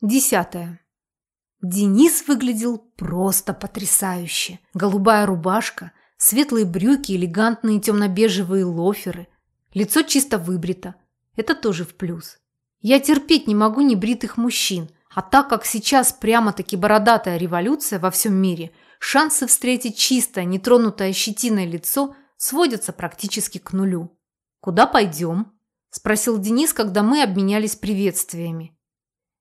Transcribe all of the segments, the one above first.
Десятое. Денис выглядел просто потрясающе. Голубая рубашка, светлые брюки, элегантные темно-бежевые лоферы. Лицо чисто выбрито. Это тоже в плюс. Я терпеть не могу небритых мужчин. А так как сейчас прямо-таки бородатая революция во всем мире, шансы встретить чистое, нетронутое щетиной лицо сводятся практически к нулю. «Куда пойдем?» – спросил Денис, когда мы обменялись приветствиями.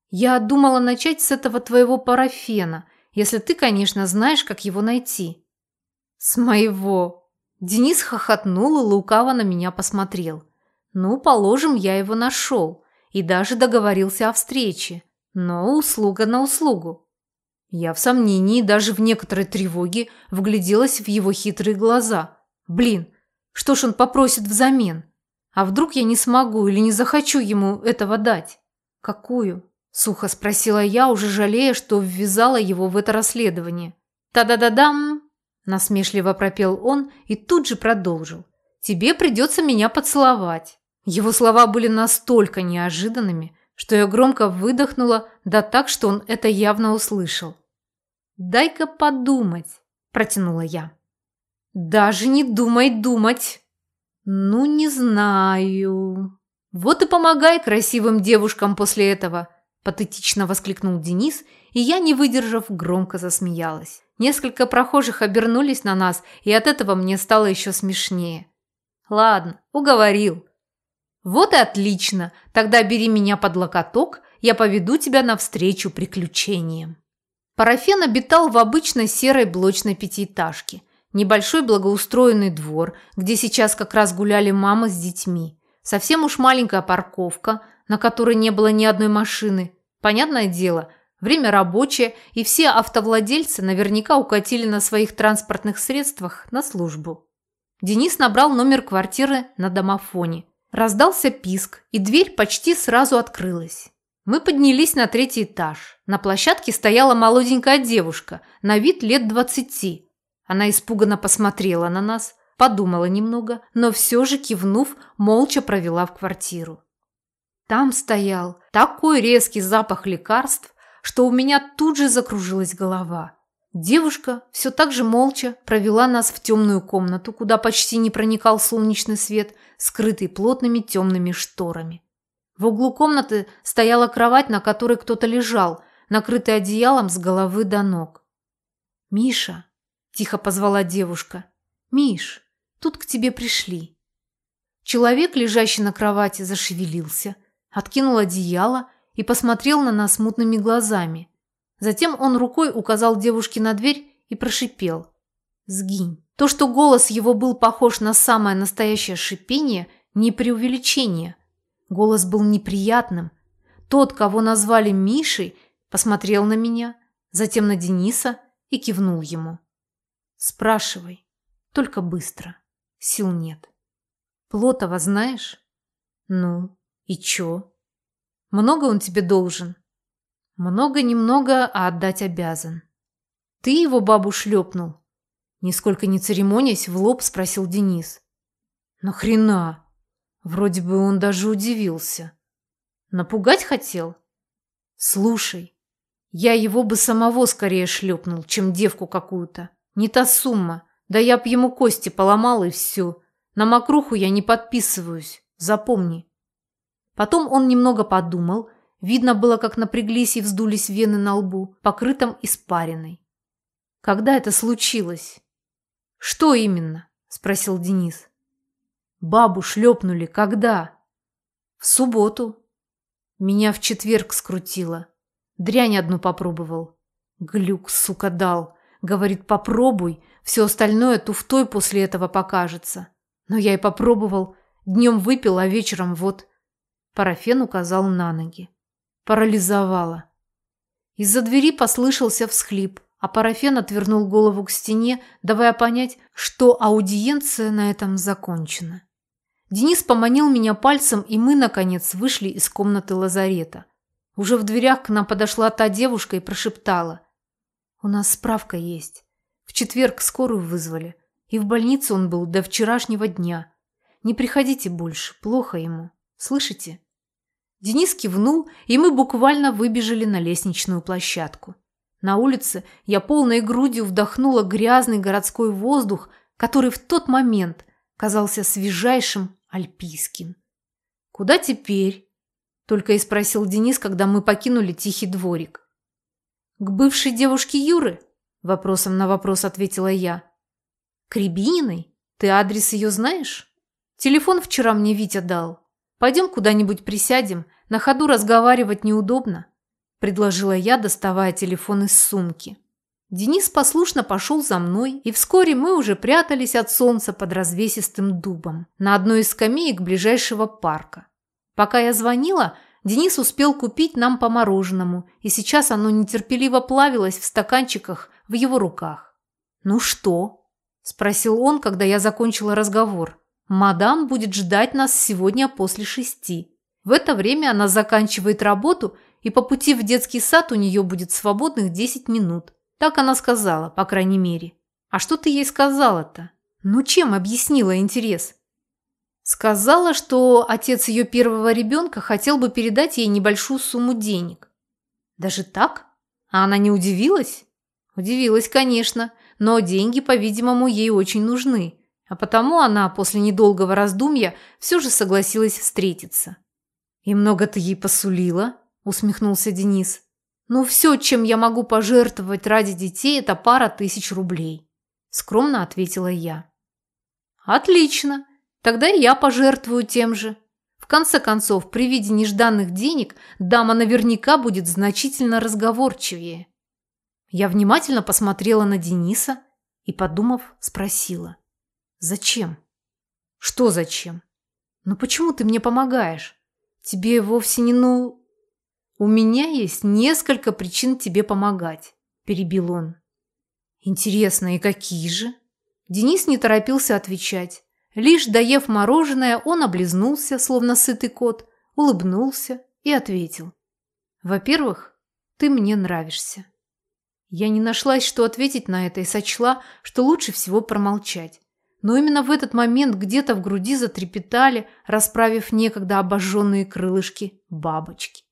«Я думала начать с этого твоего парафена, если ты, конечно, знаешь, как его найти». «С моего». Денис хохотнул и лукаво на меня посмотрел. «Ну, положим, я его нашел и даже договорился о встрече, но услуга на услугу». Я в сомнении, даже в некоторой тревоге, вгляделась в его хитрые глаза. «Блин, что ж он попросит взамен? А вдруг я не смогу или не захочу ему этого дать?» «Какую?» Сухо спросила я, уже жалея, что ввязала его в это расследование. «Та-да-да-дам!» Насмешливо пропел он и тут же продолжил. «Тебе придется меня поцеловать». Его слова были настолько неожиданными, что я громко выдохнула, да так, что он это явно услышал. «Дай-ка подумать», – протянула я. «Даже не думай думать». «Ну, не знаю». «Вот и помогай красивым девушкам после этого», Патетично воскликнул Денис, и я, не выдержав, громко засмеялась. Несколько прохожих обернулись на нас, и от этого мне стало еще смешнее. Ладно, уговорил. Вот и отлично. Тогда бери меня под локоток, я поведу тебя навстречу приключениям. Парафен обитал в обычной серой блочной пятиэтажке. Небольшой благоустроенный двор, где сейчас как раз гуляли мамы с детьми. Совсем уж маленькая парковка – на которой не было ни одной машины. Понятное дело, время рабочее, и все автовладельцы наверняка укатили на своих транспортных средствах на службу. Денис набрал номер квартиры на домофоне. Раздался писк, и дверь почти сразу открылась. Мы поднялись на третий этаж. На площадке стояла молоденькая девушка, на вид лет двадцати. Она испуганно посмотрела на нас, подумала немного, но все же, кивнув, молча провела в квартиру. Там стоял такой резкий запах лекарств, что у меня тут же закружилась голова. Девушка все так же молча провела нас в темную комнату, куда почти не проникал солнечный свет, скрытый плотными темными шторами. В углу комнаты стояла кровать, на которой кто-то лежал, накрытый одеялом с головы до ног. «Миша!» – тихо позвала девушка. «Миш, тут к тебе пришли». Человек, лежащий на кровати, зашевелился – откинул одеяло и посмотрел на нас мутными глазами. Затем он рукой указал девушке на дверь и прошипел. «Сгинь». То, что голос его был похож на самое настоящее шипение, не преувеличение. Голос был неприятным. Тот, кого назвали Мишей, посмотрел на меня, затем на Дениса и кивнул ему. «Спрашивай, только быстро. Сил нет. Плотова знаешь?» «Ну, и чё? Много он тебе должен? Много-немного, а отдать обязан. Ты его бабу шлепнул? Нисколько не церемонясь, в лоб спросил Денис. Нахрена? Вроде бы он даже удивился. Напугать хотел? Слушай, я его бы самого скорее шлепнул, чем девку какую-то. Не та сумма. Да я б ему кости поломал и все. На мокруху я не подписываюсь. Запомни. Потом он немного подумал. Видно было, как напряглись и вздулись вены на лбу, покрытом испариной. Когда это случилось? Что именно? Спросил Денис. Бабу шлепнули. Когда? В субботу. Меня в четверг скрутило. Дрянь одну попробовал. Глюк, сука, дал. Говорит, попробуй. Все остальное туфтой после этого покажется. Но я и попробовал. Днем выпил, а вечером вот. Парафен указал на ноги. Парализовало. Из-за двери послышался всхлип, а Парафен отвернул голову к стене, давая понять, что аудиенция на этом закончена. Денис поманил меня пальцем, и мы, наконец, вышли из комнаты лазарета. Уже в дверях к нам подошла та девушка и прошептала. «У нас справка есть. В четверг скорую вызвали, и в больнице он был до вчерашнего дня. Не приходите больше, плохо ему. Слышите?» Денис кивнул, и мы буквально выбежали на лестничную площадку. На улице я полной грудью вдохнула грязный городской воздух, который в тот момент казался свежайшим альпийским. «Куда теперь?» – только и спросил Денис, когда мы покинули тихий дворик. «К бывшей девушке Юры?» – вопросом на вопрос ответила я. «К Рябининой? Ты адрес ее знаешь? Телефон вчера мне Витя дал. Пойдем куда-нибудь присядем, на ходу разговаривать неудобно», – предложила я, доставая телефон из сумки. Денис послушно пошел за мной, и вскоре мы уже прятались от солнца под развесистым дубом на одной из скамеек ближайшего парка. Пока я звонила, Денис успел купить нам по мороженому, и сейчас оно нетерпеливо плавилось в стаканчиках в его руках. «Ну что?» – спросил он, когда я закончила разговор. «Мадам будет ждать нас сегодня после шести. В это время она заканчивает работу, и по пути в детский сад у нее будет свободных десять минут». Так она сказала, по крайней мере. А что ты ей сказала-то? Ну чем объяснила интерес? Сказала, что отец ее первого ребенка хотел бы передать ей небольшую сумму денег. Даже так? А она не удивилась? Удивилась, конечно, но деньги, по-видимому, ей очень нужны. А потому она после недолгого раздумья все же согласилась встретиться. «И много ты ей посулила?» – усмехнулся Денис. Ну, все, чем я могу пожертвовать ради детей, это пара тысяч рублей. Скромно ответила я. Отлично. Тогда я пожертвую тем же. В конце концов, при виде нежданных денег дама наверняка будет значительно разговорчивее. Я внимательно посмотрела на Дениса и, подумав, спросила. «Зачем?» «Что зачем?» «Ну почему ты мне помогаешь? Тебе вовсе не ну...» «У меня есть несколько причин тебе помогать», – перебил он. «Интересно, и какие же?» Денис не торопился отвечать. Лишь доев мороженое, он облизнулся, словно сытый кот, улыбнулся и ответил. «Во-первых, ты мне нравишься». Я не нашлась, что ответить на это, и сочла, что лучше всего промолчать. Но именно в этот момент где-то в груди затрепетали, расправив некогда обожженные крылышки, бабочки.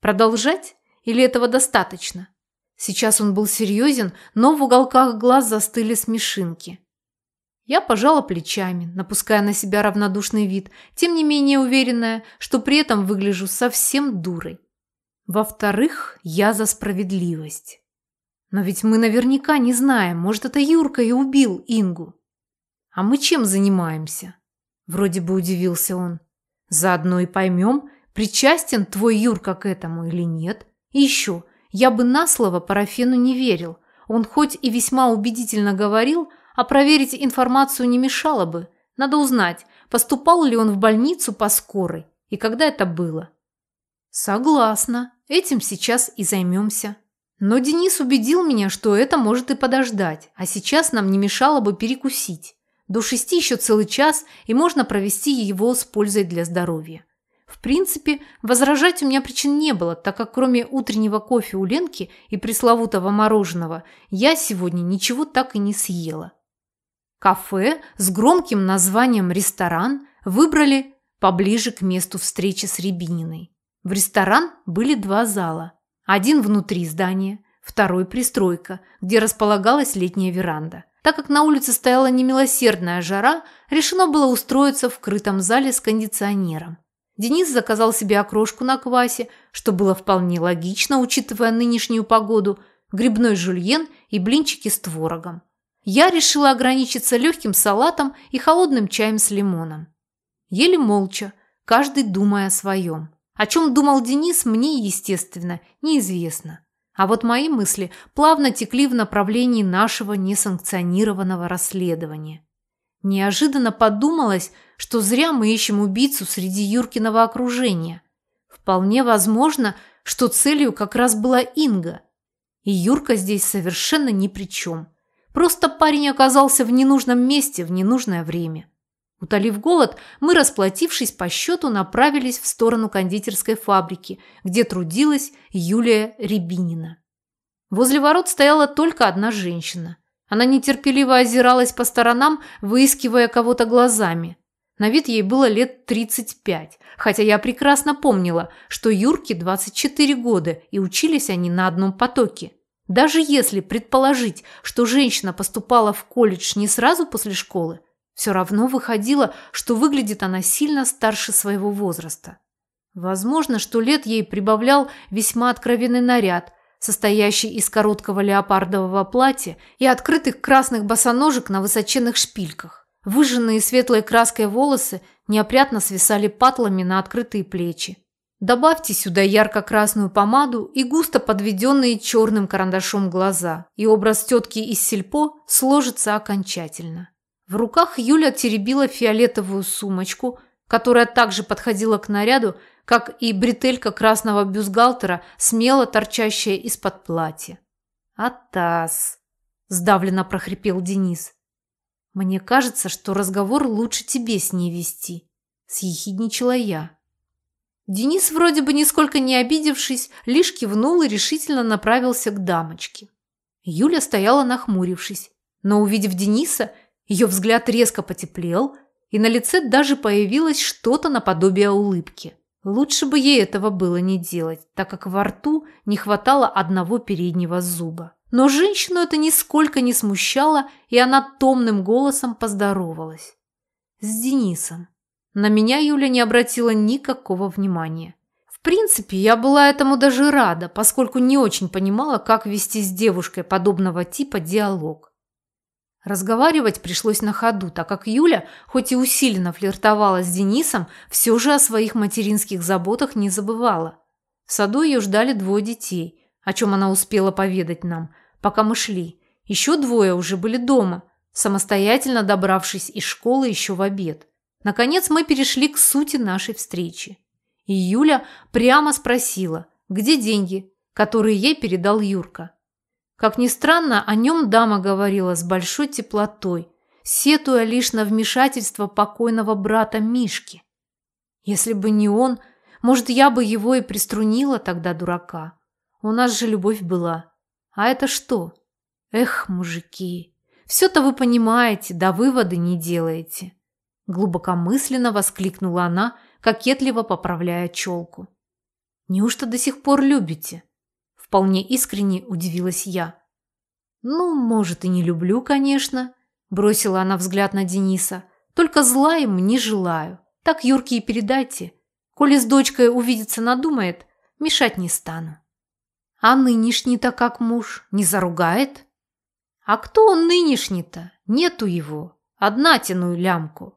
Продолжать? Или этого достаточно? Сейчас он был серьезен, но в уголках глаз застыли смешинки. Я пожала плечами, напуская на себя равнодушный вид, тем не менее уверенная, что при этом выгляжу совсем дурой. Во-вторых, я за справедливость. Но ведь мы наверняка не знаем, может, это Юрка и убил Ингу. А мы чем занимаемся? Вроде бы удивился он. Заодно и поймем, Причастен твой Юрка к этому или нет? И еще, я бы на слово Парафену не верил. Он хоть и весьма убедительно говорил, а проверить информацию не мешало бы. Надо узнать, поступал ли он в больницу по скорой и когда это было. Согласна, этим сейчас и займемся. Но Денис убедил меня, что это может и подождать, а сейчас нам не мешало бы перекусить. До шести еще целый час, и можно провести его с пользой для здоровья. В принципе, возражать у меня причин не было, так как кроме утреннего кофе у Ленки и пресловутого мороженого, я сегодня ничего так и не съела. Кафе с громким названием «Ресторан» выбрали поближе к месту встречи с Рябининой. В ресторан были два зала. Один внутри здания, второй – пристройка, где располагалась летняя веранда. Так как на улице стояла немилосердная жара, решено было устроиться в крытом зале с кондиционером. Денис заказал себе окрошку на квасе, что было вполне логично, учитывая нынешнюю погоду, грибной жульен и блинчики с творогом. Я решила ограничиться легким салатом и холодным чаем с лимоном. Ели молча, каждый думая о своем. О чем думал Денис, мне, естественно, неизвестно. А вот мои мысли плавно текли в направлении нашего несанкционированного расследования. Неожиданно подумалось, что зря мы ищем убийцу среди Юркиного окружения. Вполне возможно, что целью как раз была Инга. И Юрка здесь совершенно ни при чем. Просто парень оказался в ненужном месте в ненужное время. Утолив голод, мы, расплатившись по счету, направились в сторону кондитерской фабрики, где трудилась Юлия Рябинина. Возле ворот стояла только одна женщина – она нетерпеливо озиралась по сторонам, выискивая кого-то глазами. На вид ей было лет 35, хотя я прекрасно помнила, что Юрке 24 года, и учились они на одном потоке. Даже если предположить, что женщина поступала в колледж не сразу после школы, все равно выходило, что выглядит она сильно старше своего возраста. Возможно, что лет ей прибавлял весьма откровенный наряд, состоящий из короткого леопардового платья и открытых красных босоножек на высоченных шпильках. Выжженные светлой краской волосы неопрятно свисали патлами на открытые плечи. Добавьте сюда ярко-красную помаду и густо подведенные черным карандашом глаза, и образ тетки из сельпо сложится окончательно. В руках Юля теребила фиолетовую сумочку, которая также подходила к наряду, как и бретелька красного бюстгальтера, смело торчащая из-под платья. «Атас!» – сдавленно прохрипел Денис. «Мне кажется, что разговор лучше тебе с ней вести», – съехидничала я. Денис, вроде бы нисколько не обидевшись, лишь кивнул и решительно направился к дамочке. Юля стояла нахмурившись, но, увидев Дениса, ее взгляд резко потеплел, и на лице даже появилось что-то наподобие улыбки. Лучше бы ей этого было не делать, так как во рту не хватало одного переднего зуба. Но женщину это нисколько не смущало, и она томным голосом поздоровалась. С Денисом. На меня Юля не обратила никакого внимания. В принципе, я была этому даже рада, поскольку не очень понимала, как вести с девушкой подобного типа диалог. Разговаривать пришлось на ходу, так как Юля, хоть и усиленно флиртовала с Денисом, все же о своих материнских заботах не забывала. В саду ее ждали двое детей, о чем она успела поведать нам, пока мы шли. Еще двое уже были дома, самостоятельно добравшись из школы еще в обед. Наконец мы перешли к сути нашей встречи. И Юля прямо спросила, где деньги, которые ей передал Юрка. Как ни странно, о нем дама говорила с большой теплотой, сетуя лишь на вмешательство покойного брата Мишки. Если бы не он, может, я бы его и приструнила тогда, дурака. У нас же любовь была. А это что? Эх, мужики, все-то вы понимаете, да выводы не делаете. Глубокомысленно воскликнула она, кокетливо поправляя челку. Неужто до сих пор любите? Вполне искренне удивилась я. «Ну, может, и не люблю, конечно», – бросила она взгляд на Дениса. «Только зла ему не желаю. Так Юрке и передайте. Коли с дочкой увидеться надумает, мешать не стану». «А нынешний-то как муж? Не заругает?» «А кто он нынешний-то? Нету его. Одна тяну лямку.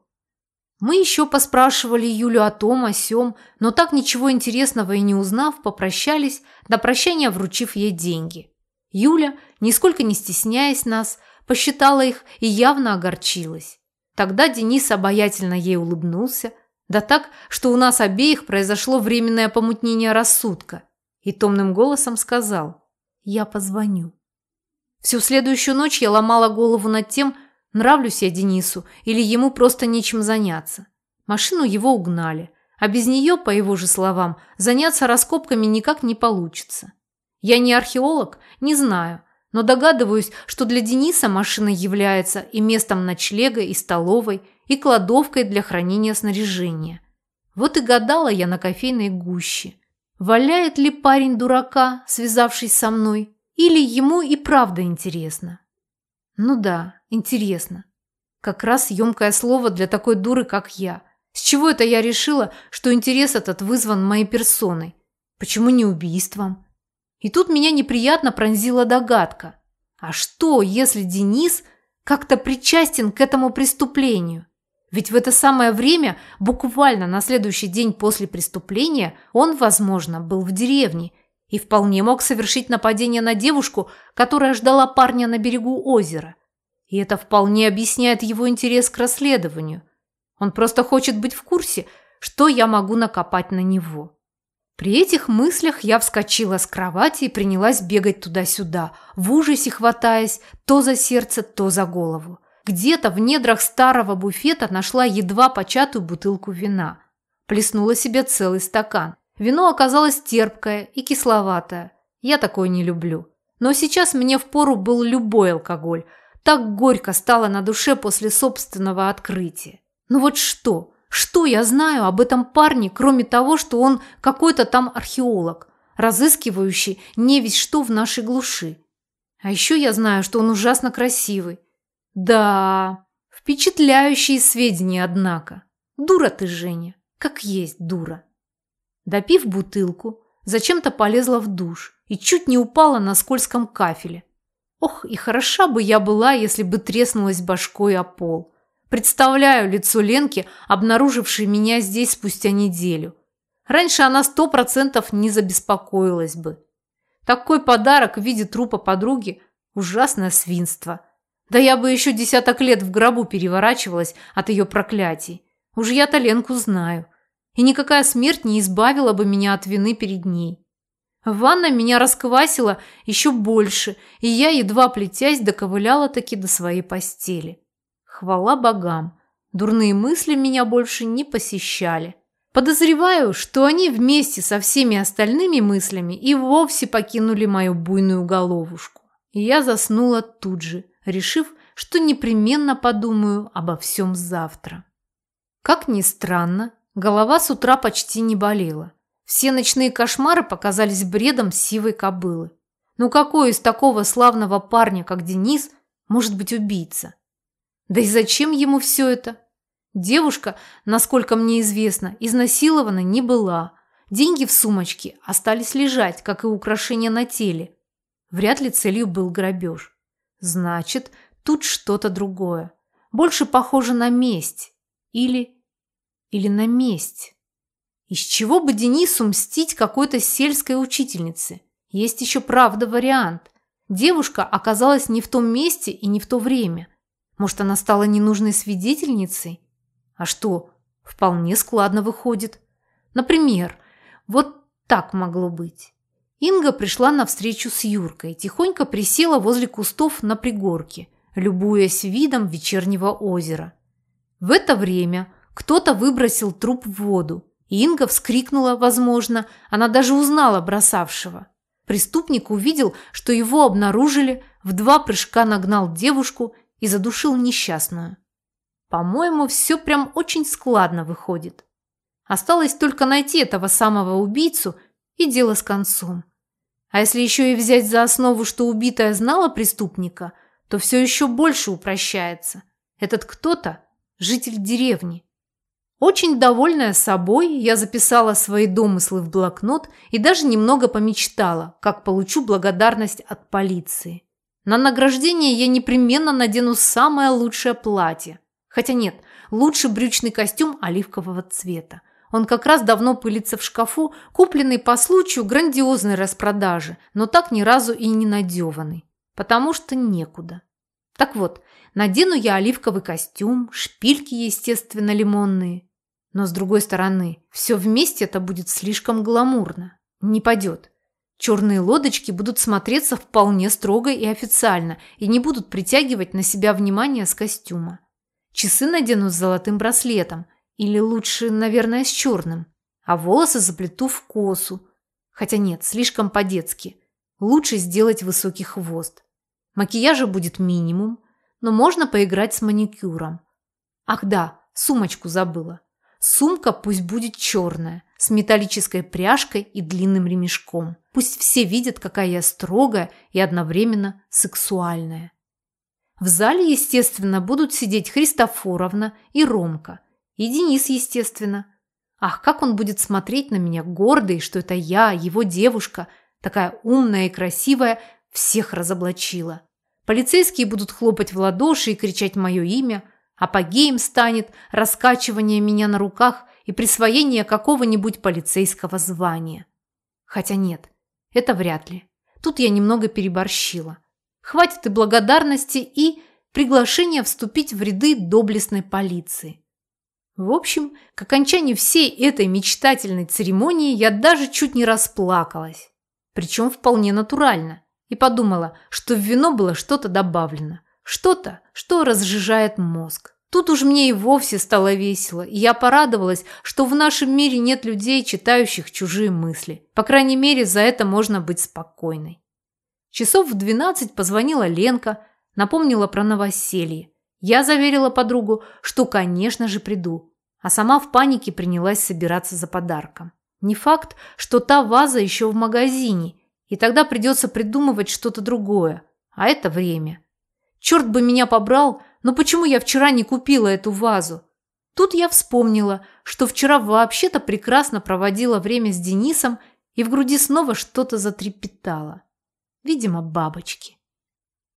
Мы еще поспрашивали Юлю о том, о сём, но так ничего интересного и не узнав, попрощались, до прощания вручив ей деньги. Юля, нисколько не стесняясь нас, посчитала их и явно огорчилась. Тогда Денис обаятельно ей улыбнулся, да так, что у нас обеих произошло временное помутнение рассудка, и томным голосом сказал «Я позвоню». Всю следующую ночь я ломала голову над тем, Нравлюсь я Денису или ему просто нечем заняться. Машину его угнали, а без нее, по его же словам, заняться раскопками никак не получится. Я не археолог, не знаю, но догадываюсь, что для Дениса машина является и местом ночлега, и столовой, и кладовкой для хранения снаряжения. Вот и гадала я на кофейной гуще. Валяет ли парень дурака, связавшись со мной, или ему и правда интересно? Ну да, интересно. Как раз емкое слово для такой дуры, как я. С чего это я решила, что интерес этот вызван моей персоной? Почему не убийством? И тут меня неприятно пронзила догадка. А что, если Денис как-то причастен к этому преступлению? Ведь в это самое время, буквально на следующий день после преступления, он, возможно, был в деревне и вполне мог совершить нападение на девушку, которая ждала парня на берегу озера. И это вполне объясняет его интерес к расследованию. Он просто хочет быть в курсе, что я могу накопать на него. При этих мыслях я вскочила с кровати и принялась бегать туда-сюда, в ужасе хватаясь то за сердце, то за голову. Где-то в недрах старого буфета нашла едва початую бутылку вина. Плеснула себе целый стакан. Вино оказалось терпкое и кисловатое. Я такое не люблю. Но сейчас мне впору был любой алкоголь. Так горько стало на душе после собственного открытия. Ну вот что? Что я знаю об этом парне, кроме того, что он какой-то там археолог, разыскивающий не весь что в нашей глуши? А еще я знаю, что он ужасно красивый. Да, впечатляющие сведения, однако. Дура ты, Женя, как есть дура. Допив бутылку, зачем-то полезла в душ и чуть не упала на скользком кафеле. Ох, и хороша бы я была, если бы треснулась башкой о пол. Представляю лицо Ленки, обнаружившей меня здесь спустя неделю. Раньше она сто процентов не забеспокоилась бы. Такой подарок в виде трупа подруги – ужасное свинство. Да я бы еще десяток лет в гробу переворачивалась от ее проклятий. Уж я-то Ленку знаю. И никакая смерть не избавила бы меня от вины перед ней. Ванна меня расквасила еще больше, и я, едва плетясь, доковыляла таки до своей постели. Хвала богам, дурные мысли меня больше не посещали. Подозреваю, что они вместе со всеми остальными мыслями и вовсе покинули мою буйную головушку. И я заснула тут же, решив, что непременно подумаю обо всем завтра. Как ни странно, голова с утра почти не болела. Все ночные кошмары показались бредом сивой кобылы. Ну какой из такого славного парня, как Денис, может быть убийца? Да и зачем ему все это? Девушка, насколько мне известно, изнасилована не была. Деньги в сумочке остались лежать, как и украшения на теле. Вряд ли целью был грабеж. Значит, тут что-то другое. Больше похоже на месть. Или... или на месть. Из чего бы Денису мстить какой-то сельской учительнице? Есть еще правда вариант. Девушка оказалась не в том месте и не в то время. Может, она стала ненужной свидетельницей? А что, вполне складно выходит. Например, вот так могло быть. Инга пришла на встречу с Юркой, тихонько присела возле кустов на пригорке, любуясь видом вечернего озера. В это время кто-то выбросил труп в воду. Инга вскрикнула, возможно, она даже узнала бросавшего. Преступник увидел, что его обнаружили, в два прыжка нагнал девушку и задушил несчастную. По-моему, все прям очень складно выходит. Осталось только найти этого самого убийцу, и дело с концом. А если еще и взять за основу, что убитая знала преступника, то все еще больше упрощается. Этот кто-то – житель деревни. Очень довольная собой, я записала свои домыслы в блокнот и даже немного помечтала, как получу благодарность от полиции. На награждение я непременно надену самое лучшее платье. Хотя нет, лучше брючный костюм оливкового цвета. Он как раз давно пылится в шкафу, купленный по случаю грандиозной распродажи, но так ни разу и не надеванный. Потому что некуда. Так вот, надену я оливковый костюм, шпильки, естественно, лимонные, но с другой стороны, все вместе это будет слишком гламурно. Не пойдет. Черные лодочки будут смотреться вполне строго и официально и не будут притягивать на себя внимание с костюма. Часы надену с золотым браслетом, или лучше, наверное, с черным, а волосы заплету в косу. Хотя нет, слишком по-детски. Лучше сделать высокий хвост. Макияжа будет минимум, но можно поиграть с маникюром. Ах да, сумочку забыла. Сумка пусть будет черная, с металлической пряжкой и длинным ремешком. Пусть все видят, какая я строгая и одновременно сексуальная. В зале, естественно, будут сидеть Христофоровна и Ромка. И Денис, естественно. Ах, как он будет смотреть на меня, гордый, что это я, его девушка, такая умная и красивая, всех разоблачила. Полицейские будут хлопать в ладоши и кричать мое имя – Апогеем станет раскачивание меня на руках и присвоение какого-нибудь полицейского звания. Хотя нет, это вряд ли. Тут я немного переборщила. Хватит и благодарности, и приглашения вступить в ряды доблестной полиции. В общем, к окончанию всей этой мечтательной церемонии я даже чуть не расплакалась. Причем вполне натурально. И подумала, что в вино было что-то добавлено – что-то, что разжижает мозг. Тут уж мне и вовсе стало весело, и я порадовалась, что в нашем мире нет людей, читающих чужие мысли. По крайней мере, за это можно быть спокойной. Часов в двенадцать позвонила Ленка, напомнила про новоселье. Я заверила подругу, что, конечно же, приду, а сама в панике принялась собираться за подарком. Не факт, что та ваза еще в магазине, и тогда придется придумывать что-то другое, а это время. Черт бы меня побрал, но почему я вчера не купила эту вазу? Тут я вспомнила, что вчера вообще-то прекрасно проводила время с Денисом, и в груди снова что-то затрепетало. Видимо, бабочки.